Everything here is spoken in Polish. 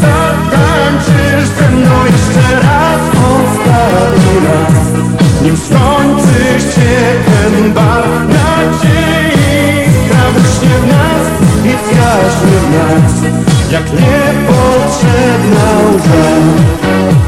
Zatańczysz ze mną jeszcze raz Ostatni raz. Nim skończy się ten bal Nadziei w nas I zgaśnie w nas. Jak niepotrzebna łza.